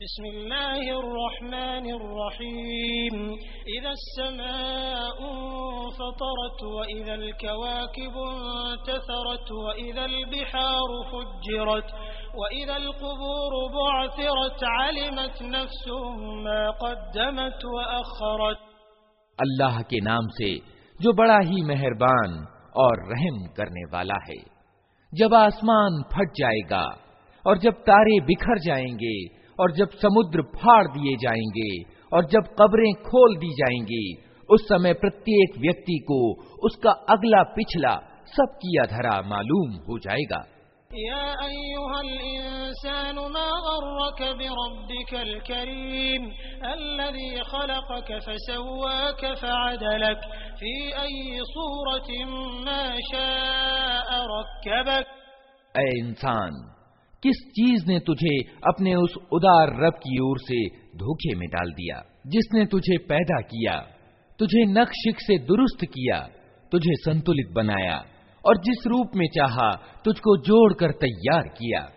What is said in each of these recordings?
बिस्मिल्लाहिर्रहमानिर्रहीम इज़ा अस्समाउ फतरत व इज़ल कवाकिबु इंतसरत व इज़ल बिहारु फुज्जिरत व इज़ल कुबूरु बुअथिरत अलिमत नफ्सुम मा क़द्दमत व अखरत अल्लाह के नाम से जो बड़ा ही मेहरबान और रहम करने वाला है जब आसमान फट जाएगा और जब तारे बिखर जाएँगे और जब समुद्र फाड़ दिए जाएँगे और जब कब्रें खोल दी जाएँगी उस समय प्रत्येक व्यक्ति को उसका अगला पिछला सब किया धरा मालूम हो जाएगा। ए इंसान किस चीज़ ने तुझे अपने उस उदार रब की ओर से धोखे में डाल दिया? जिसने तुझे पैदा किया, तुझे नक्शिक से दुरुस्त किया, तुझे संतुलित बनाया, और जिस रूप में चाहा, तुझको जोड़कर तैयार किया।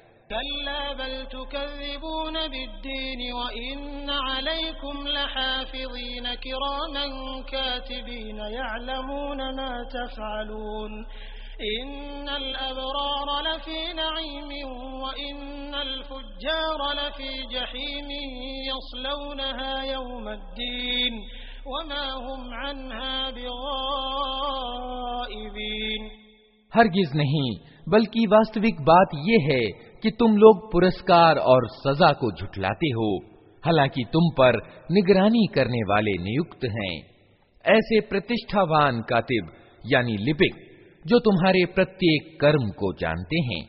हरगिज नहीं, बल्कि वास्तविक बात यह है कि तुम लोग पुरस्कार और सजा को झुठलाते हो। हालाँकि तुम पर निगरानी करने वाले नियुक्त हैं। ऐसे प्रतिष्ठावान कातिब, यानी लिपिक जो तुम्हारे प्रत्येक कर्म को जानते हैं।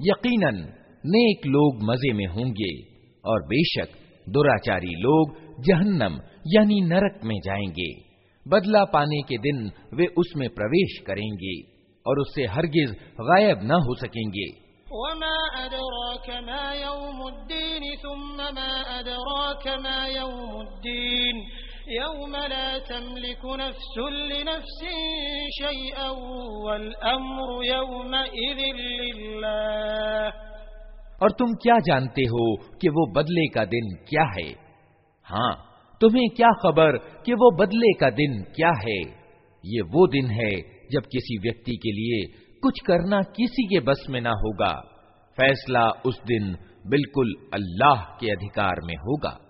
यकीनन, नेक लोग मज़े में होंगे और बेशक दुराचारी लोग जहन्नम, यानी नरक में जाएँगे। बदला पाने के दिन वे उसमें प्रवेश करेंगे और उससे हरगिज गायब न हो सकेंगे। यौम ला नफ्सुन लिनफ्सिन शैअन वल अम्रु यौमइज़िन लिल्लाह और तुम क्या जानते हो कि वो बदले का दिन क्या है? हाँ तुम्हें क्या खबर कि वो बदले का दिन क्या है? ये वो दिन है जब किसी व्यक्ति के लिए कुछ करना किसी के बस में ना होगा। फैसला उस दिन बिल्कुल अल्लाह के अधिकार में होगा।